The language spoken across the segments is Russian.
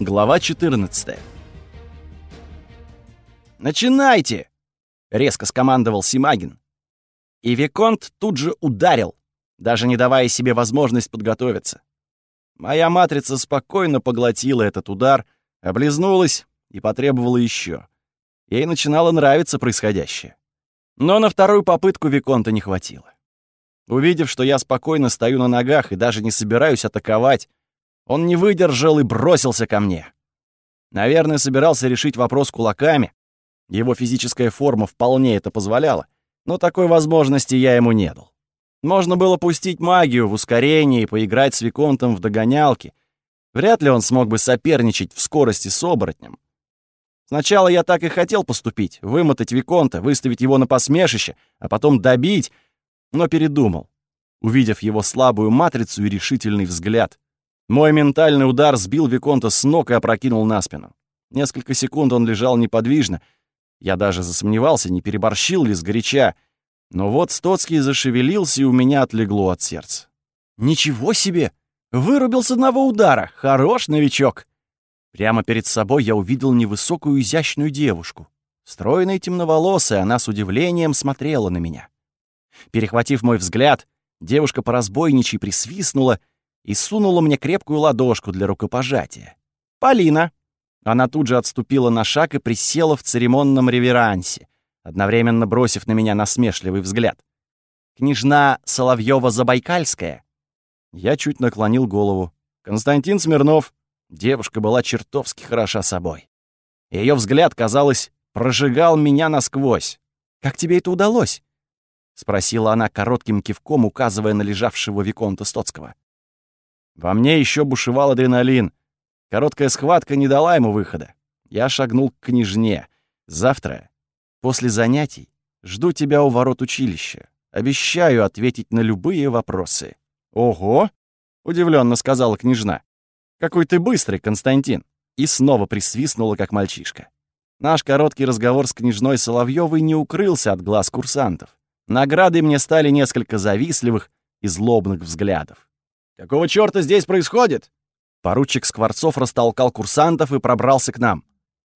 Глава 14 «Начинайте!» — резко скомандовал Симагин. И Виконт тут же ударил, даже не давая себе возможность подготовиться. Моя матрица спокойно поглотила этот удар, облизнулась и потребовала еще. Ей начинало нравиться происходящее. Но на вторую попытку Виконта не хватило. Увидев, что я спокойно стою на ногах и даже не собираюсь атаковать, он не выдержал и бросился ко мне. Наверное, собирался решить вопрос кулаками. Его физическая форма вполне это позволяла, но такой возможности я ему не дал. Можно было пустить магию в ускорение и поиграть с Виконтом в догонялки. Вряд ли он смог бы соперничать в скорости с оборотнем. Сначала я так и хотел поступить, вымотать Виконта, выставить его на посмешище, а потом добить, но передумал, увидев его слабую матрицу и решительный взгляд. Мой ментальный удар сбил Виконта с ног и опрокинул на спину. Несколько секунд он лежал неподвижно. Я даже засомневался, не переборщил ли сгоряча. Но вот Стоцкий зашевелился, и у меня отлегло от сердца. «Ничего себе! Вырубил с одного удара! Хорош новичок!» Прямо перед собой я увидел невысокую изящную девушку. Стройная темноволосая, она с удивлением смотрела на меня. Перехватив мой взгляд, девушка по разбойничьи присвистнула и сунула мне крепкую ладошку для рукопожатия. «Полина!» Она тут же отступила на шаг и присела в церемонном реверансе, одновременно бросив на меня насмешливый взгляд. «Княжна Соловьёва-Забайкальская?» Я чуть наклонил голову. «Константин Смирнов». Девушка была чертовски хороша собой. Ее взгляд, казалось, прожигал меня насквозь. «Как тебе это удалось?» — спросила она коротким кивком, указывая на лежавшего Виконта Стоцкого. Во мне еще бушевал адреналин. Короткая схватка не дала ему выхода. Я шагнул к княжне. Завтра, после занятий, жду тебя у ворот училища. Обещаю ответить на любые вопросы. Ого! удивленно сказала княжна. Какой ты быстрый, Константин! И снова присвистнула, как мальчишка. Наш короткий разговор с княжной Соловьёвой не укрылся от глаз курсантов. Наградой мне стали несколько завистливых и злобных взглядов. «Какого чёрта здесь происходит?» Поручик Скворцов растолкал курсантов и пробрался к нам.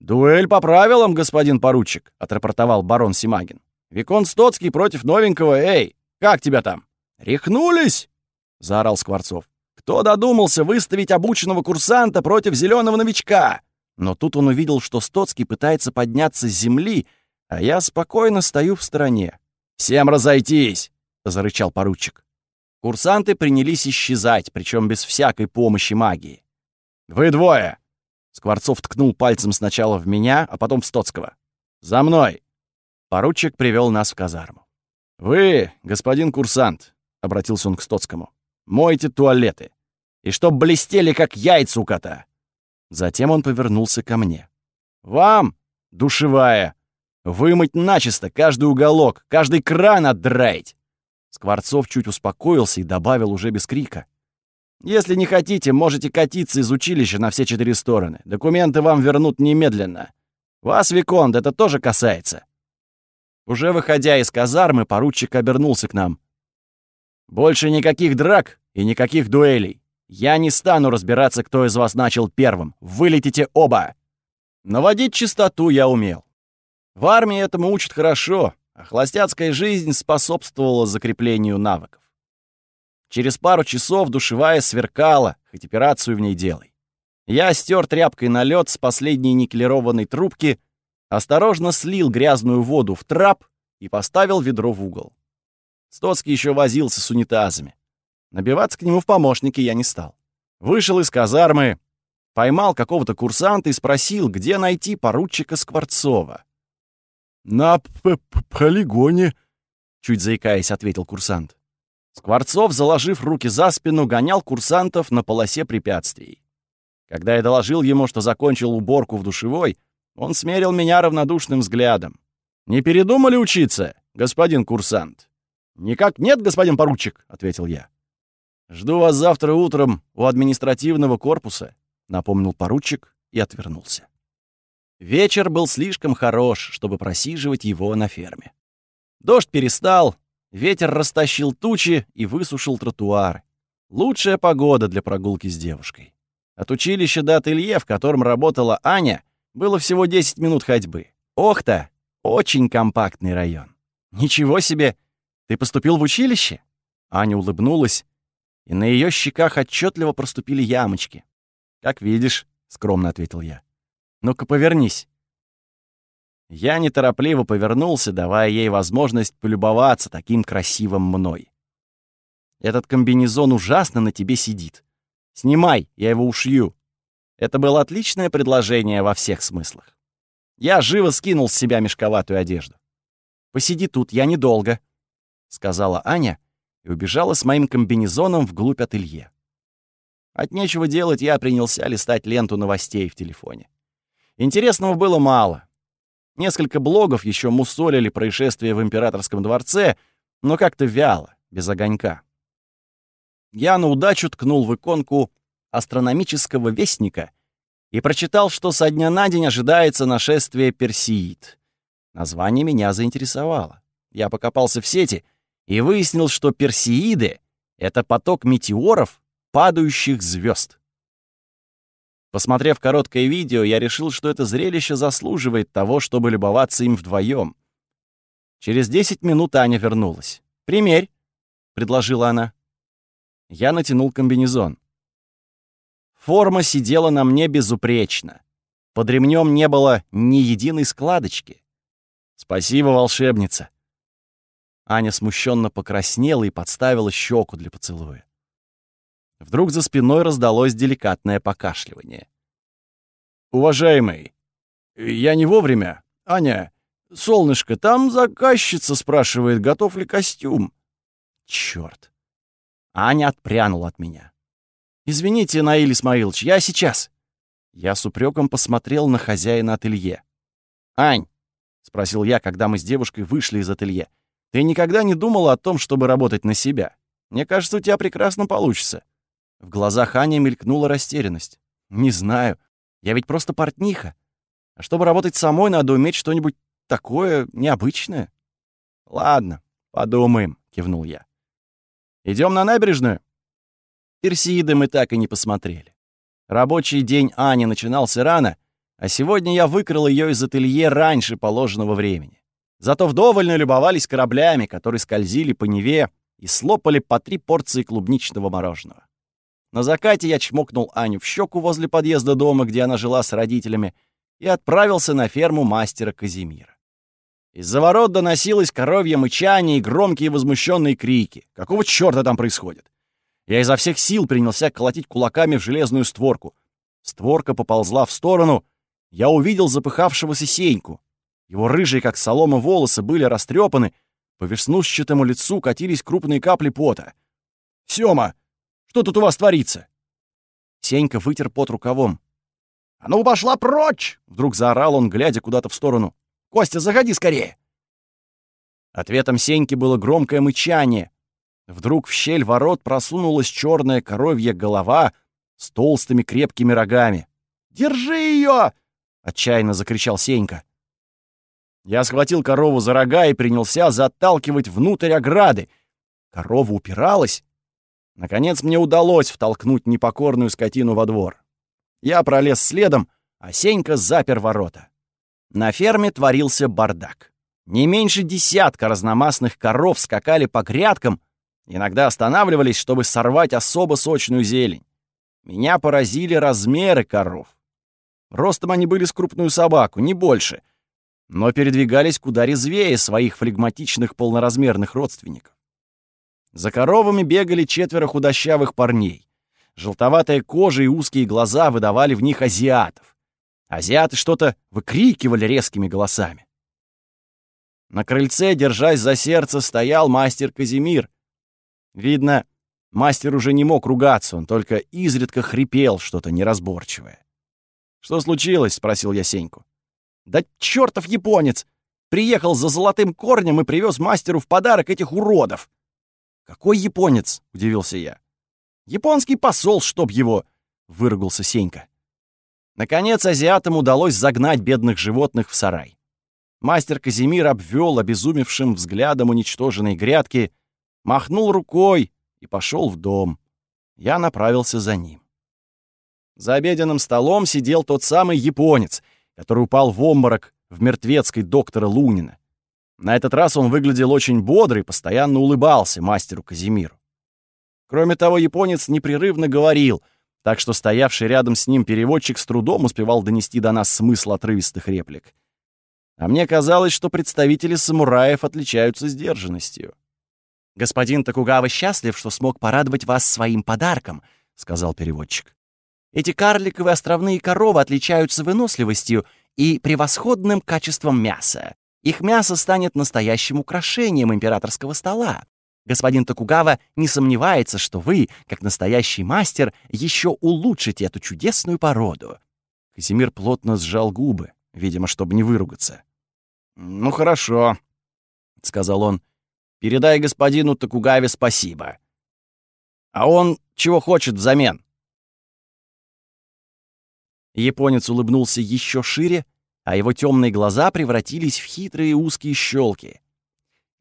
«Дуэль по правилам, господин поручик», — отрапортовал барон Симагин. «Викон Стоцкий против новенького. Эй, как тебя там?» «Рехнулись?» — заорал Скворцов. «Кто додумался выставить обученного курсанта против зеленого новичка?» Но тут он увидел, что Стоцкий пытается подняться с земли, а я спокойно стою в стороне. «Всем разойтись!» — зарычал поручик. Курсанты принялись исчезать, причем без всякой помощи магии. «Вы двое!» Скворцов ткнул пальцем сначала в меня, а потом в Стоцкого. «За мной!» Поручик привел нас в казарму. «Вы, господин курсант», — обратился он к Стоцкому, — «мойте туалеты. И чтоб блестели, как яйца у кота». Затем он повернулся ко мне. «Вам, душевая, вымыть начисто каждый уголок, каждый кран отдраить. Скворцов чуть успокоился и добавил уже без крика. «Если не хотите, можете катиться из училища на все четыре стороны. Документы вам вернут немедленно. Вас, Виконт, это тоже касается». Уже выходя из казармы, поручик обернулся к нам. «Больше никаких драк и никаких дуэлей. Я не стану разбираться, кто из вас начал первым. Вылетите оба!» Наводить чистоту я умел. В армии этому учат хорошо, а холостяцкая жизнь способствовала закреплению навыков. Через пару часов душевая сверкала, хоть операцию в ней делай. Я стер тряпкой налет с последней никелированной трубки, осторожно слил грязную воду в трап и поставил ведро в угол. Стоцкий еще возился с унитазами. Набиваться к нему в помощники я не стал. Вышел из казармы, поймал какого-то курсанта и спросил, где найти поручика Скворцова. «На полигоне», — чуть заикаясь, ответил курсант. Скворцов, заложив руки за спину, гонял курсантов на полосе препятствий. Когда я доложил ему, что закончил уборку в душевой, он смерил меня равнодушным взглядом. «Не передумали учиться, господин курсант?» «Никак нет, господин поручик», — ответил я. «Жду вас завтра утром у административного корпуса», — напомнил поручик и отвернулся. Вечер был слишком хорош, чтобы просиживать его на ферме. Дождь перестал, ветер растащил тучи и высушил тротуары. Лучшая погода для прогулки с девушкой. От училища до ателье, в котором работала Аня, было всего 10 минут ходьбы. Ох-то, очень компактный район. Ничего себе! Ты поступил в училище? Аня улыбнулась, и на ее щеках отчетливо проступили ямочки. «Как видишь», — скромно ответил я. «Ну-ка, повернись». Я неторопливо повернулся, давая ей возможность полюбоваться таким красивым мной. «Этот комбинезон ужасно на тебе сидит. Снимай, я его ушью». Это было отличное предложение во всех смыслах. Я живо скинул с себя мешковатую одежду. «Посиди тут, я недолго», — сказала Аня и убежала с моим комбинезоном вглубь ателье. От нечего делать я принялся листать ленту новостей в телефоне. Интересного было мало. Несколько блогов еще мусолили происшествие в императорском дворце, но как-то вяло, без огонька. Я на удачу ткнул в иконку астрономического вестника и прочитал, что со дня на день ожидается нашествие персиид. Название меня заинтересовало. Я покопался в сети и выяснил, что персеиды — это поток метеоров, падающих звезд. Посмотрев короткое видео, я решил, что это зрелище заслуживает того, чтобы любоваться им вдвоем. Через 10 минут Аня вернулась. «Примерь», — предложила она. Я натянул комбинезон. Форма сидела на мне безупречно. Под ремнем не было ни единой складочки. «Спасибо, волшебница», Аня смущенно покраснела и подставила щеку для поцелуя. Вдруг за спиной раздалось деликатное покашливание. «Уважаемый, я не вовремя. Аня, солнышко, там заказчица спрашивает, готов ли костюм». «Чёрт!» Аня отпрянула от меня. «Извините, Наиль Исмаилович, я сейчас». Я с упреком посмотрел на хозяина ателье. «Ань», — спросил я, когда мы с девушкой вышли из ателье, — ты никогда не думала о том, чтобы работать на себя? Мне кажется, у тебя прекрасно получится». В глазах Ани мелькнула растерянность. «Не знаю. Я ведь просто портниха. А чтобы работать самой, надо уметь что-нибудь такое необычное». «Ладно, подумаем», — кивнул я. Идем на набережную?» Персииды мы так и не посмотрели. Рабочий день Ани начинался рано, а сегодня я выкрал ее из ателье раньше положенного времени. Зато вдоволь любовались кораблями, которые скользили по Неве и слопали по три порции клубничного мороженого. На закате я чмокнул Аню в щеку возле подъезда дома, где она жила с родителями, и отправился на ферму мастера Казимира. Из-за ворот доносилось коровье мычание и громкие возмущенные крики. Какого черта там происходит? Я изо всех сил принялся колотить кулаками в железную створку. Створка поползла в сторону. Я увидел запыхавшегося Сеньку. Его рыжие, как солома, волосы были растрепаны, по веснушчатому лицу катились крупные капли пота. «Сёма, что тут у вас творится?» Сенька вытер пот рукавом. «А ну, пошла прочь!» — вдруг заорал он, глядя куда-то в сторону. «Костя, заходи скорее!» Ответом Сеньки было громкое мычание. Вдруг в щель ворот просунулась черная коровья голова с толстыми крепкими рогами. «Держи ее!» — отчаянно закричал Сенька. Я схватил корову за рога и принялся заталкивать внутрь ограды. Корова упиралась. Наконец мне удалось втолкнуть непокорную скотину во двор. Я пролез следом, а Сенька запер ворота. На ферме творился бардак. Не меньше десятка разномастных коров скакали по грядкам, иногда останавливались, чтобы сорвать особо сочную зелень. Меня поразили размеры коров. Ростом они были с крупную собаку, не больше — но передвигались куда резвее своих флегматичных полноразмерных родственников. За коровами бегали четверо худощавых парней. Желтоватая кожа и узкие глаза выдавали в них азиатов. Азиаты что-то выкрикивали резкими голосами. На крыльце, держась за сердце, стоял мастер Казимир. Видно, мастер уже не мог ругаться, он только изредка хрипел что-то неразборчивое. «Что случилось?» — спросил я Сеньку. Да чертов японец! Приехал за золотым корнем и привез мастеру в подарок этих уродов. Какой японец? Удивился я. Японский посол, чтоб его! Выругался Сенька. Наконец азиатам удалось загнать бедных животных в сарай. Мастер Казимир обвел обезумевшим взглядом уничтоженной грядки, махнул рукой и пошел в дом. Я направился за ним. За обеденным столом сидел тот самый японец, который упал в обморок в мертвецкой доктора Лунина. На этот раз он выглядел очень бодро и постоянно улыбался мастеру Казимиру. Кроме того, японец непрерывно говорил, так что стоявший рядом с ним переводчик с трудом успевал донести до нас смысл отрывистых реплик. А мне казалось, что представители самураев отличаются сдержанностью. «Господин Токугава счастлив, что смог порадовать вас своим подарком», — сказал переводчик. «Эти карликовые островные коровы отличаются выносливостью и превосходным качеством мяса. Их мясо станет настоящим украшением императорского стола. Господин Токугава не сомневается, что вы, как настоящий мастер, еще улучшите эту чудесную породу». Казимир плотно сжал губы, видимо, чтобы не выругаться. «Ну хорошо», — сказал он. «Передай господину Токугаве спасибо. А он чего хочет взамен?» Японец улыбнулся еще шире, а его темные глаза превратились в хитрые узкие щелки.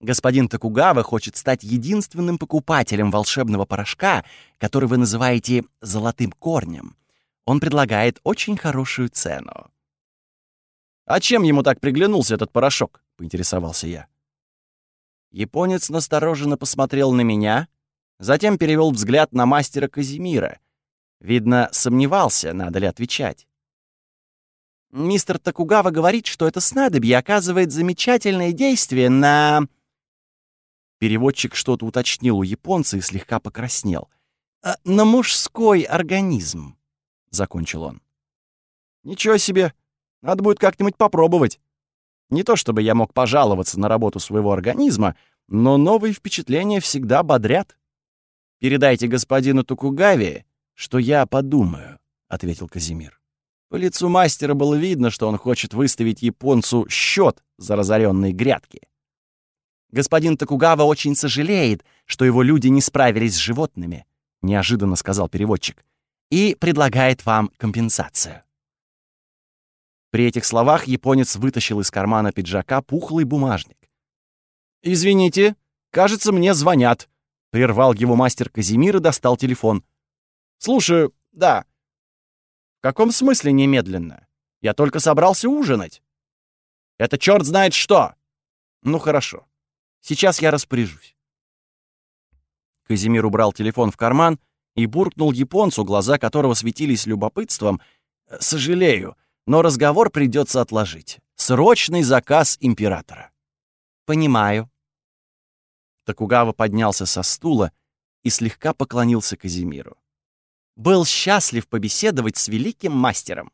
Господин Токугава хочет стать единственным покупателем волшебного порошка, который вы называете «золотым корнем». Он предлагает очень хорошую цену. «А чем ему так приглянулся этот порошок?» — поинтересовался я. Японец настороженно посмотрел на меня, затем перевел взгляд на мастера Казимира. Видно, сомневался, надо ли отвечать. Мистер Токугава говорит, что это снадобье оказывает замечательное действие на... Переводчик что-то уточнил у японца и слегка покраснел. «А, «На мужской организм», — закончил он. «Ничего себе! Надо будет как-нибудь попробовать. Не то чтобы я мог пожаловаться на работу своего организма, но новые впечатления всегда бодрят. Передайте господину Токугаве, что я подумаю», — ответил Казимир. По лицу мастера было видно, что он хочет выставить японцу счет за разоренные грядки. «Господин Токугава очень сожалеет, что его люди не справились с животными», — неожиданно сказал переводчик, «и предлагает вам компенсацию». При этих словах японец вытащил из кармана пиджака пухлый бумажник. «Извините, кажется, мне звонят», — прервал его мастер Казимир и достал телефон. «Слушаю, да». «В каком смысле немедленно? Я только собрался ужинать». «Это черт знает что!» «Ну хорошо. Сейчас я распоряжусь». Казимир убрал телефон в карман и буркнул японцу, глаза которого светились любопытством. «Сожалею, но разговор придется отложить. Срочный заказ императора». «Понимаю». Токугава поднялся со стула и слегка поклонился Казимиру. «Был счастлив побеседовать с великим мастером».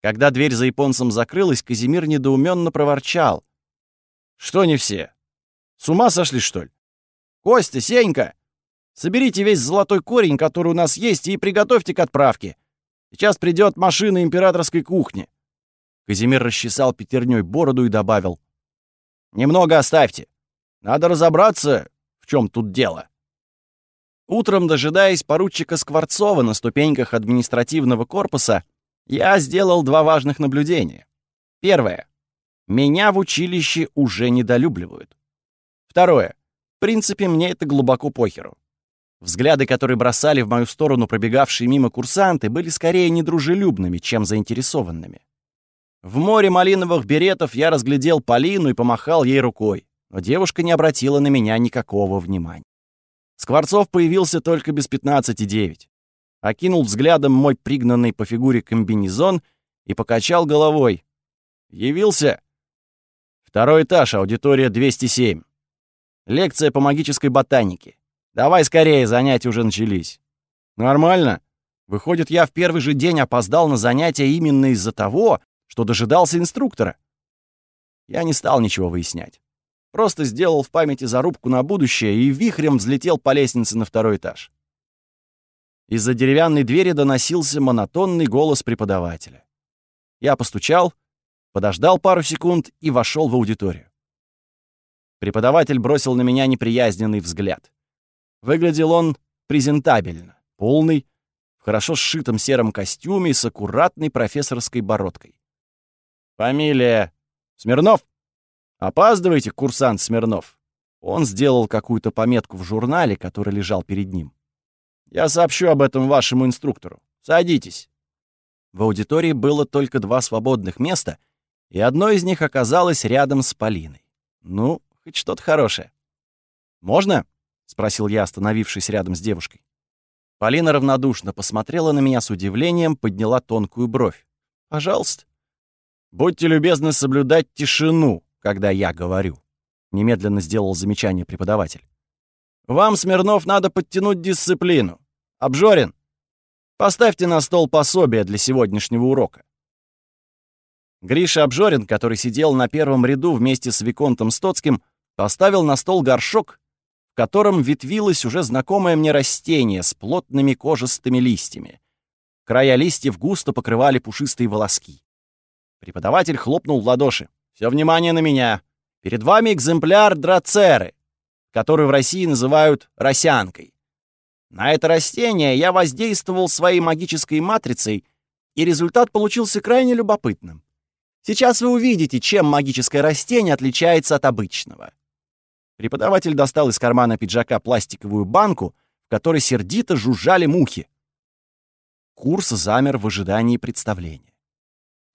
Когда дверь за японцем закрылась, Казимир недоуменно проворчал. Что не все? С ума сошли, что ли? Костя, Сенька, соберите весь золотой корень, который у нас есть, и приготовьте к отправке. Сейчас придет машина императорской кухни. Казимир расчесал пятерней бороду и добавил. Немного оставьте. Надо разобраться, в чем тут дело. Утром, дожидаясь поручика Скворцова на ступеньках административного корпуса, я сделал два важных наблюдения. Первое. Меня в училище уже недолюбливают. Второе. В принципе, мне это глубоко похеру. Взгляды, которые бросали в мою сторону пробегавшие мимо курсанты, были скорее недружелюбными, чем заинтересованными. В море малиновых беретов я разглядел Полину и помахал ей рукой, но девушка не обратила на меня никакого внимания. Скворцов появился только без 15,9. Окинул взглядом мой пригнанный по фигуре комбинезон и покачал головой. «Явился?» Второй этаж, аудитория 207. Лекция по магической ботанике. Давай скорее, занятия уже начались. Нормально. Выходит, я в первый же день опоздал на занятия именно из-за того, что дожидался инструктора. Я не стал ничего выяснять. Просто сделал в памяти зарубку на будущее и вихрем взлетел по лестнице на второй этаж. Из-за деревянной двери доносился монотонный голос преподавателя. Я постучал — подождал пару секунд и вошел в аудиторию. Преподаватель бросил на меня неприязненный взгляд. Выглядел он презентабельно, полный, в хорошо сшитом сером костюме с аккуратной профессорской бородкой. «Фамилия Смирнов? Опаздывайте, курсант Смирнов!» Он сделал какую-то пометку в журнале, который лежал перед ним. «Я сообщу об этом вашему инструктору. Садитесь». В аудитории было только два свободных места, и одно из них оказалось рядом с Полиной. Ну, хоть что-то хорошее. «Можно?» — спросил я, остановившись рядом с девушкой. Полина равнодушно посмотрела на меня с удивлением, подняла тонкую бровь. «Пожалуйста». «Будьте любезны соблюдать тишину, когда я говорю», — немедленно сделал замечание преподаватель. «Вам, Смирнов, надо подтянуть дисциплину. Обжорин, поставьте на стол пособие для сегодняшнего урока». Гриша Обжорин, который сидел на первом ряду вместе с Виконтом Стоцким, поставил на стол горшок в котором ветвилось уже знакомое мне растение с плотными кожистыми листьями. Края листьев густо покрывали пушистые волоски. Преподаватель хлопнул в ладоши. «Все внимание на меня. Перед вами экземпляр драцеры, который в России называют росянкой. На это растение я воздействовал своей магической матрицей, и результат получился крайне любопытным. Сейчас вы увидите, чем магическое растение отличается от обычного. Преподаватель достал из кармана пиджака пластиковую банку, в которой сердито жужжали мухи. Курс замер в ожидании представления.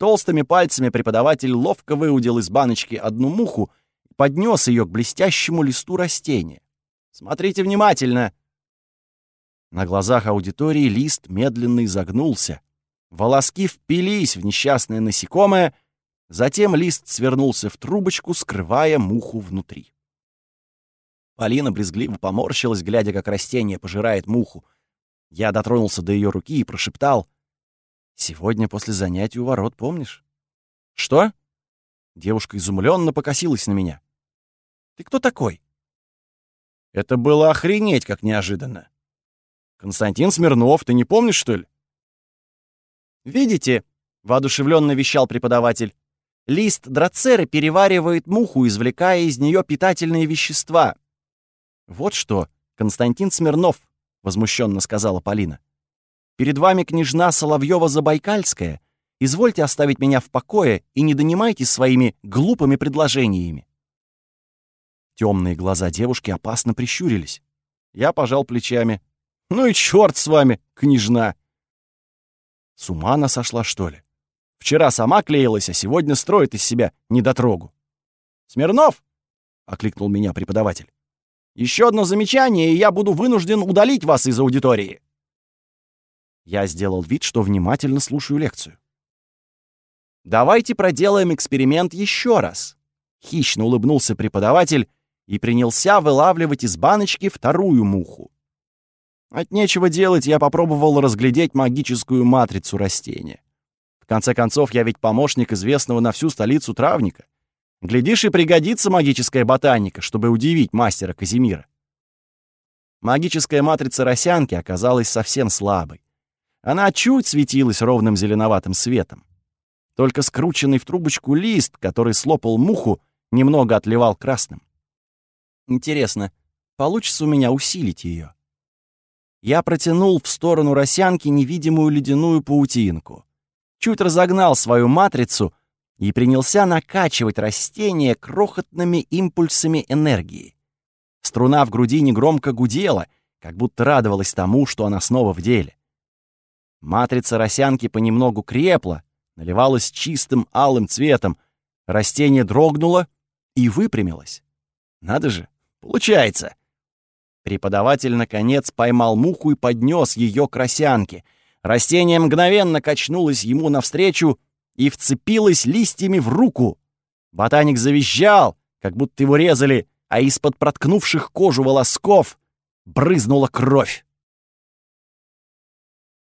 Толстыми пальцами преподаватель ловко выудил из баночки одну муху и поднес ее к блестящему листу растения. «Смотрите внимательно!» На глазах аудитории лист медленно изогнулся. Волоски впились в несчастное насекомое, затем лист свернулся в трубочку, скрывая муху внутри. Полина брезгливо поморщилась, глядя, как растение пожирает муху. Я дотронулся до ее руки и прошептал. «Сегодня после занятий у ворот, помнишь?» «Что?» Девушка изумленно покосилась на меня. «Ты кто такой?» Это было охренеть, как неожиданно. «Константин Смирнов, ты не помнишь, что ли?» «Видите?» — воодушевленно вещал преподаватель. «Лист драцеры переваривает муху, извлекая из нее питательные вещества. «Вот что, Константин Смирнов», — возмущенно сказала Полина. «Перед вами княжна Соловьева-Забайкальская. Извольте оставить меня в покое и не донимайте своими глупыми предложениями». Темные глаза девушки опасно прищурились. Я пожал плечами. «Ну и черт с вами, княжна!» С ума она сошла, что ли? Вчера сама клеилась, а сегодня строит из себя недотрогу. «Смирнов!» — окликнул меня преподаватель. Еще одно замечание, и я буду вынужден удалить вас из аудитории. Я сделал вид, что внимательно слушаю лекцию. Давайте проделаем эксперимент еще раз. Хищно улыбнулся преподаватель и принялся вылавливать из баночки вторую муху. От нечего делать я попробовал разглядеть магическую матрицу растения. В конце концов, я ведь помощник известного на всю столицу травника. Глядишь, и пригодится магическая ботаника, чтобы удивить мастера Казимира. Магическая матрица росянки оказалась совсем слабой. Она чуть светилась ровным зеленоватым светом. Только скрученный в трубочку лист, который слопал муху, немного отливал красным. Интересно, получится у меня усилить ее? Я протянул в сторону росянки невидимую ледяную паутинку. Чуть разогнал свою матрицу — и принялся накачивать растение крохотными импульсами энергии. Струна в груди негромко гудела, как будто радовалась тому, что она снова в деле. Матрица росянки понемногу крепла, наливалась чистым алым цветом, растение дрогнуло и выпрямилось. Надо же, получается. Преподаватель, наконец, поймал муху и поднес ее к росянке. Растение мгновенно качнулось ему навстречу — и вцепилась листьями в руку. Ботаник завизжал, как будто его резали, а из-под проткнувших кожу волосков брызнула кровь.